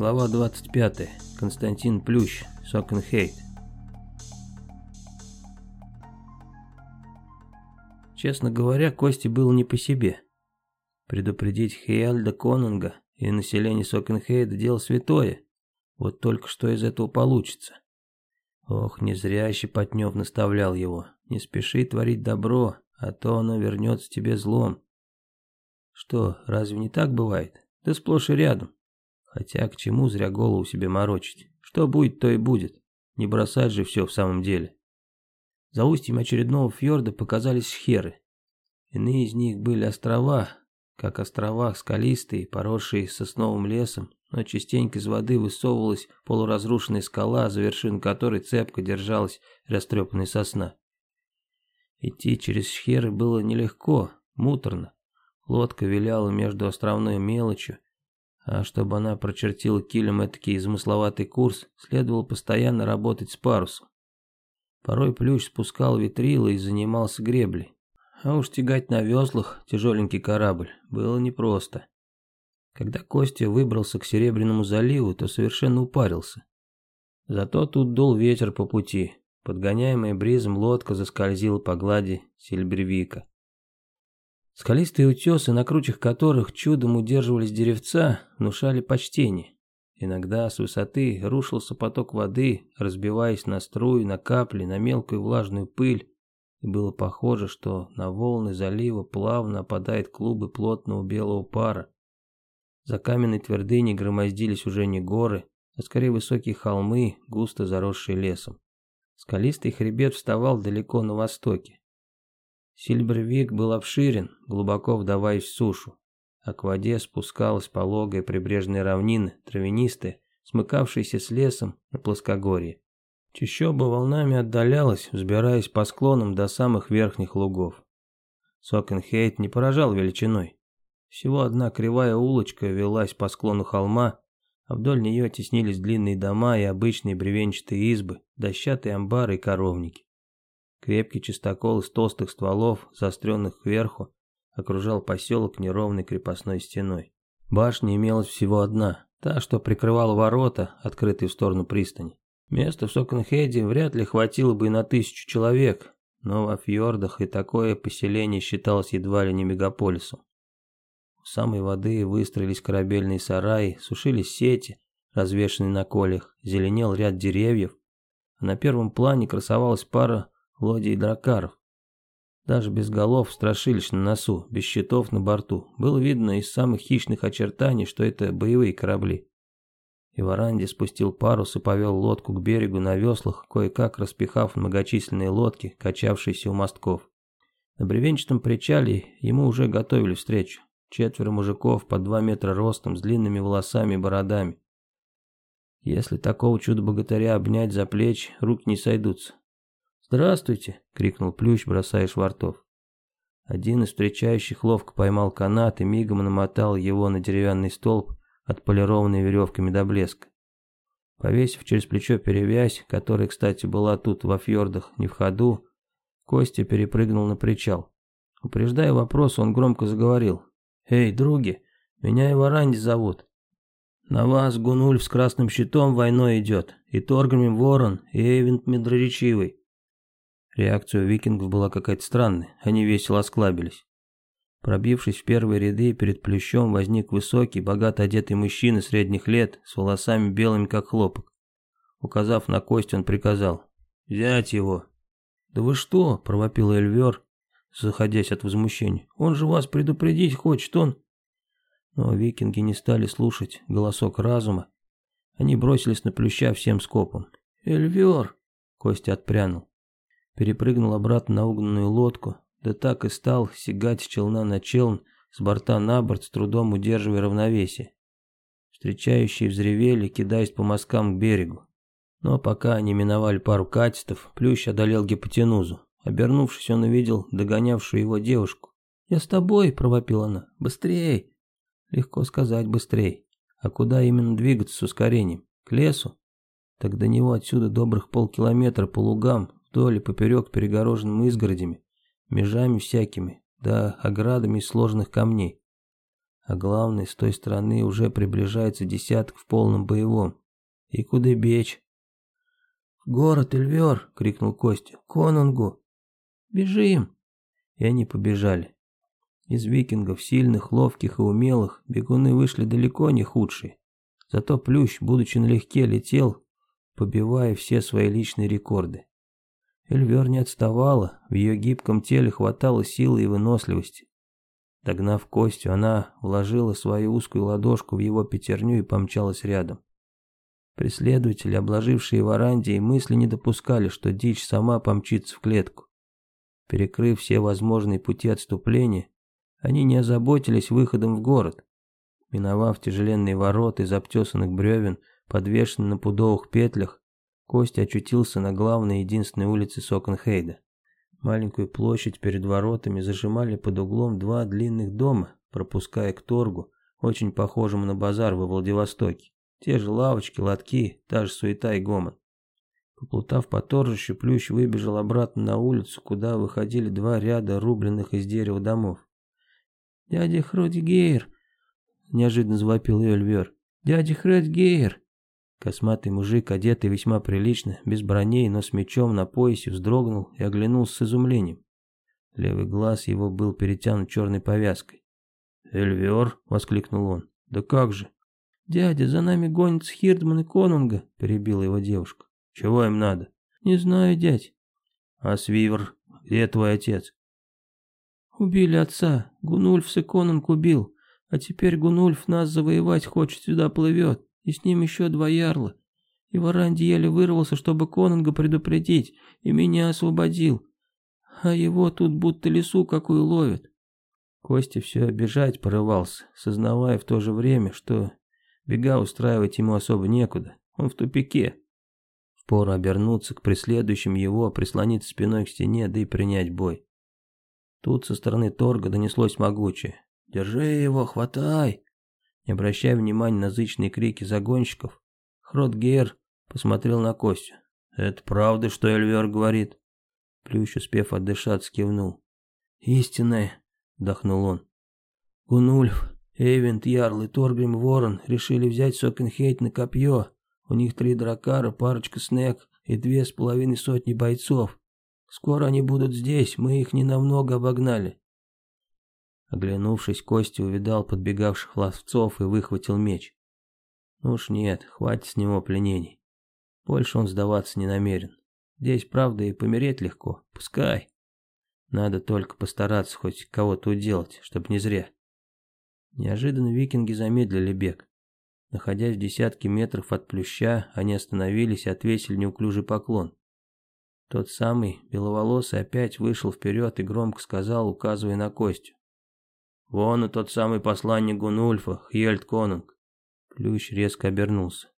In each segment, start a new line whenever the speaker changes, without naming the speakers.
Глава 25. Константин Плющ. Сокенхейт. Честно говоря, Кости было не по себе. Предупредить Хейальда Конунга и население Сокенхейда – дело святое. Вот только что из этого получится. Ох, не зря Щепотнев наставлял его. Не спеши творить добро, а то оно вернется тебе злом. Что, разве не так бывает? Да сплошь и рядом. Хотя к чему зря голову себе морочить? Что будет, то и будет. Не бросать же все в самом деле. За устьем очередного фьорда показались херы. Иные из них были острова, как острова скалистые, поросшие сосновым лесом, но частенько из воды высовывалась полуразрушенная скала, за вершин которой цепко держалась растрепанная сосна. Идти через херы было нелегко, муторно. Лодка виляла между островной мелочью а чтобы она прочертила килем этакий измысловатый курс, следовало постоянно работать с парусом. Порой плющ спускал витрилы и занимался греблей. А уж тягать на веслах тяжеленький корабль было непросто. Когда Костя выбрался к Серебряному заливу, то совершенно упарился. Зато тут дул ветер по пути. Подгоняемая бризом лодка заскользила по глади Сильбервика. Скалистые утесы, на кручах которых чудом удерживались деревца, внушали почтение. Иногда с высоты рушился поток воды, разбиваясь на струи, на капли, на мелкую влажную пыль, и было похоже, что на волны залива плавно опадают клубы плотного белого пара. За каменной твердыней громоздились уже не горы, а скорее высокие холмы, густо заросшие лесом. Скалистый хребет вставал далеко на востоке. Сильбервик был обширен, глубоко вдаваясь в сушу, а к воде спускалась пологая прибрежная равнина, травянистая, смыкавшаяся с лесом на плоскогорье. Чищоба волнами отдалялась, взбираясь по склонам до самых верхних лугов. Сокенхейт не поражал величиной. Всего одна кривая улочка велась по склону холма, а вдоль нее теснились длинные дома и обычные бревенчатые избы, дощатые амбары и коровники. Крепкий чистокол из толстых стволов, заостренных кверху, окружал поселок неровной крепостной стеной. Башня имелась всего одна, та, что прикрывала ворота, открытые в сторону пристани. Места в Соконхеде вряд ли хватило бы и на тысячу человек, но во фьордах и такое поселение считалось едва ли не мегаполисом. У самой воды выстроились корабельные сараи, сушились сети, развешанные на колях, зеленел ряд деревьев, а на первом плане красовалась пара Лодий Дракаров. Даже без голов страшилищ на носу, без щитов на борту, было видно из самых хищных очертаний, что это боевые корабли. Иваранди спустил парус и повел лодку к берегу на веслах, кое-как распихав многочисленные лодки, качавшиеся у мостков. На бревенчатом причале ему уже готовили встречу. Четверо мужиков по два метра ростом, с длинными волосами и бородами. Если такого чудо-богатыря обнять за плечи, руки не сойдутся. «Здравствуйте!» — крикнул Плющ, бросая швартов. Один из встречающих ловко поймал канат и мигом намотал его на деревянный столб, отполированный веревками до блеска. Повесив через плечо перевязь, которая, кстати, была тут во фьордах не в ходу, Костя перепрыгнул на причал. Упреждая вопрос, он громко заговорил. «Эй, други, меня и Варанди зовут. На вас Гунульф с красным щитом войной идет, и Торгрим Ворон, и Эйвент Медроречивый. Реакция викингов была какая-то странная, они весело осклабились. Пробившись в первые ряды, перед плющом возник высокий, богато одетый мужчина средних лет, с волосами белыми, как хлопок. Указав на кость, он приказал «Взять его!» «Да вы что?» – провопил Эльвер, заходясь от возмущения. «Он же вас предупредить хочет, он...» Но викинги не стали слушать голосок разума. Они бросились на плюща всем скопом. «Эльвер!» – Костя отпрянул перепрыгнул обратно на угнанную лодку, да так и стал сигать с челна на челн, с борта на борт, с трудом удерживая равновесие. Встречающие взревели, кидаясь по мазкам к берегу. Но пока они миновали пару катистов, Плющ одолел гипотенузу. Обернувшись, он увидел догонявшую его девушку. «Я с тобой!» – провопила она. «Быстрей!» Легко сказать «быстрей». А куда именно двигаться с ускорением? К лесу? Так до него отсюда добрых полкилометра по лугам, вдоль и поперек перегороженным изгородями, межами всякими, да оградами из сложных камней. А главное, с той стороны уже приближается десяток в полном боевом. И куда бечь? «Город, Эльвер!» — крикнул Костя. «Конунгу!» «Бежим!» И они побежали. Из викингов, сильных, ловких и умелых, бегуны вышли далеко не худшие. Зато Плющ, будучи налегке, летел, побивая все свои личные рекорды. Эльвер не отставала, в ее гибком теле хватало силы и выносливости. Догнав Костю, она вложила свою узкую ладошку в его пятерню и помчалась рядом. Преследователи, обложившие Варанди, и мысли не допускали, что дичь сама помчится в клетку. Перекрыв все возможные пути отступления, они не озаботились выходом в город. Миновав тяжеленные ворота из обтесанных бревен, подвешенные на пудовых петлях, Костя очутился на главной единственной улице Соконхейда. Маленькую площадь перед воротами зажимали под углом два длинных дома, пропуская к торгу, очень похожему на базар во Владивостоке. Те же лавочки, лотки, та же суета и гомон. Поплутав по торжищу, Плющ выбежал обратно на улицу, куда выходили два ряда рубленных из дерева домов. «Дядя Хрудгейр!» — неожиданно завопил ее Львер. «Дядя Хрудгейр!» Косматый мужик, одетый весьма прилично, без броней, но с мечом на поясе, вздрогнул и оглянулся с изумлением. Левый глаз его был перетянут черной повязкой. «Эльвер!» — воскликнул он. «Да как же!» «Дядя, за нами гонятся Хирдман и Конунга!» — перебила его девушка. «Чего им надо?» «Не знаю, дядь». «А Свивер? Где твой отец?» «Убили отца. Гунульф с Конунг убил. А теперь Гунульф нас завоевать хочет, сюда плывет и с ним еще два ярла. И Варанди еле вырвался, чтобы Конунга предупредить, и меня освободил. А его тут будто лесу какую ловят. Костя все бежать порывался, сознавая в то же время, что бега устраивать ему особо некуда. Он в тупике. Пора обернуться к преследующим его, прислониться спиной к стене, да и принять бой. Тут со стороны торга донеслось могучее. «Держи его, хватай!» Не обращая внимания на зычные крики загонщиков, Хротгейр посмотрел на Костю. «Это правда, что Эльвер говорит?» Плющ, успев отдышаться, кивнул. «Истинное!» — вдохнул он. «Гунульф, Эйвент, Ярл и Торгрим Ворон решили взять Сокенхейт на копье. У них три дракара, парочка снег и две с половиной сотни бойцов. Скоро они будут здесь, мы их ненамного обогнали. Оглянувшись, Костя увидал подбегавших ловцов и выхватил меч. Ну уж нет, хватит с него пленений. Больше он сдаваться не намерен. Здесь, правда, и помереть легко. Пускай. Надо только постараться хоть кого-то уделать, чтоб не зря. Неожиданно викинги замедлили бег. Находясь в десятке метров от плюща, они остановились и отвесили неуклюжий поклон. Тот самый, беловолосый, опять вышел вперед и громко сказал, указывая на Костю. Вон и тот самый посланник Гунульфа, Хьельд Конунг. Плющ резко обернулся.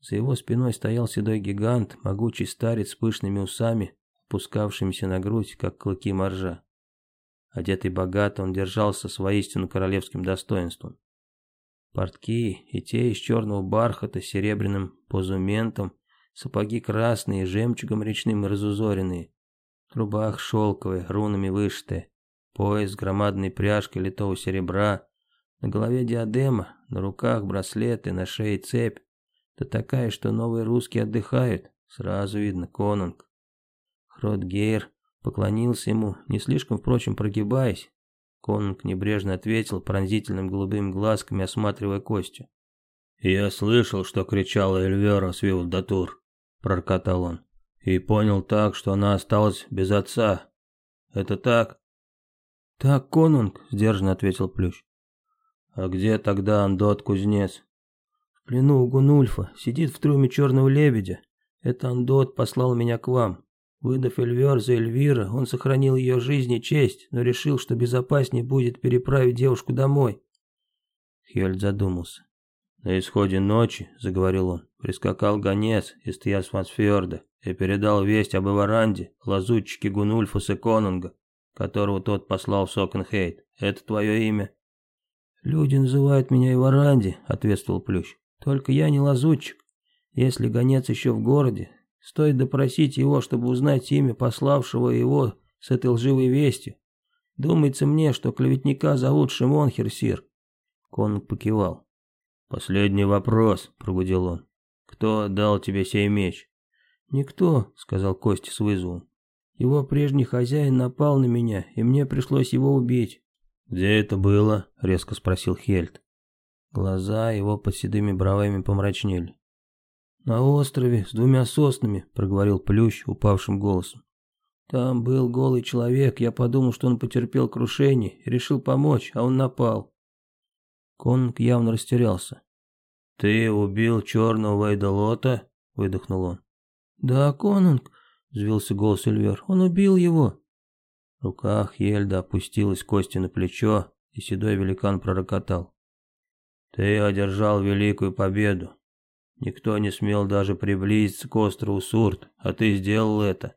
За его спиной стоял седой гигант, могучий старец с пышными усами, опускавшимися на грудь, как клыки моржа. Одетый богато, он держался с воистину королевским достоинством. Портки и те из черного бархата с серебряным позументом, сапоги красные, жемчугом речным разузоренные, рубах шелковые, рунами вышитая. Пояс громадной пряжки литого серебра, на голове диадема, на руках браслеты, на шее цепь. Да такая, что новые русские отдыхают, сразу видно конунг. Хродгейр поклонился ему, не слишком, впрочем, прогибаясь. Конунг небрежно ответил пронзительным голубыми глазками, осматривая Костю. «Я слышал, что кричала Эльвера Свилдатур», — проркотал он, — «и понял так, что она осталась без отца. Это так?» «Так, конунг», — сдержанно ответил Плющ. «А где тогда Андот-кузнец?» «В плену у Гунульфа. Сидит в трюме черного лебедя. Это Андот послал меня к вам. Выдав Эльвер за Эльвира, он сохранил ее жизнь и честь, но решил, что безопаснее будет переправить девушку домой». Хельд задумался. «На исходе ночи, — заговорил он, — прискакал гонец из Тьясфансфьорда и передал весть об Иваранде, лазутчике Гунульфуса Конунга которого тот послал в Сокенхейт. Это твое имя?» «Люди называют меня Иваранди», — ответствовал Плющ. «Только я не лазутчик. Если гонец еще в городе, стоит допросить его, чтобы узнать имя пославшего его с этой лживой вестью. Думается мне, что клеветника зовут Шимон Херсир». Конг покивал. «Последний вопрос», — прогудел он. «Кто дал тебе сей меч?»
«Никто», — сказал Костя с вызовом. Его прежний хозяин напал на меня, и мне пришлось его убить».
«Где это было?» — резко спросил Хельд.
Глаза его под седыми бровами помрачнели. «На острове с двумя соснами», — проговорил Плющ упавшим голосом. «Там был голый человек, я подумал, что он потерпел крушение, решил помочь, а он напал». Конг явно растерялся.
«Ты убил черного Вайдалота?» — выдохнул он.
«Да, Конунг, взвелся голос Эльвер. «Он убил его!»
В руках Ельда опустилась кости на плечо, и седой великан пророкотал. «Ты одержал великую победу. Никто не смел даже приблизиться к острову Сурт, а ты сделал это».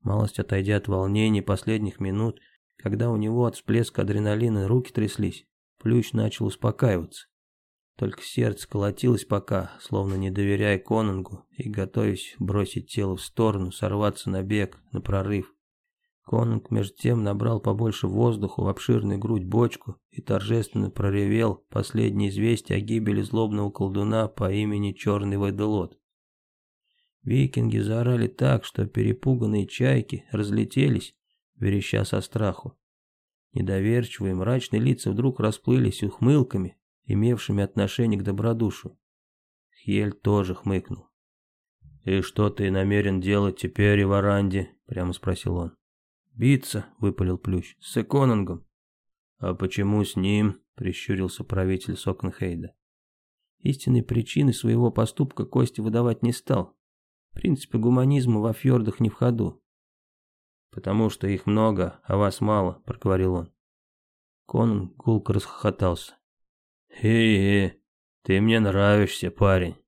Малость отойдя от волнений последних минут, когда у него от всплеска адреналина руки тряслись, Плющ начал успокаиваться. Только сердце колотилось пока, словно не доверяя Конунгу и готовясь бросить тело в сторону, сорваться на бег, на прорыв. Конунг между тем набрал побольше воздуха в обширную грудь бочку и торжественно проревел последнее известие о гибели злобного колдуна по имени Черный Вайделот. Викинги заорали так, что перепуганные чайки разлетелись, вереща со страху. Недоверчивые мрачные лица вдруг расплылись ухмылками, имевшими отношение к добродушию. Хель тоже хмыкнул.
«И что ты намерен делать теперь, и в Иваранди?» — прямо спросил он.
«Биться», — выпалил Плющ, — «с Эконингом».
«А почему с ним?» — прищурился правитель Сокенхейда.
Истинной причины своего поступка Кости выдавать не стал. В принципе, гуманизма во фьордах не в ходу.
«Потому что их много, а вас мало», — проговорил он.
Конан гулко расхохотался.
Хе-хе, ты мне нравишься, парень.